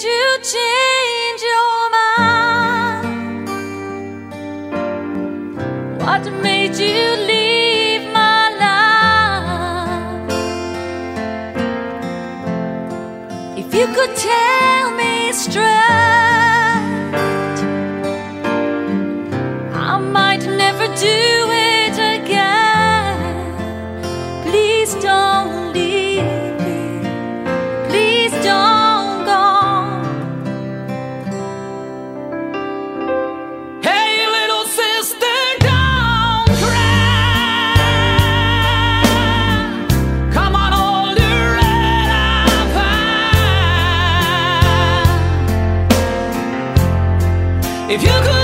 made you change your mind? What made you leave my life? If you could tell me straight, I might never do If you could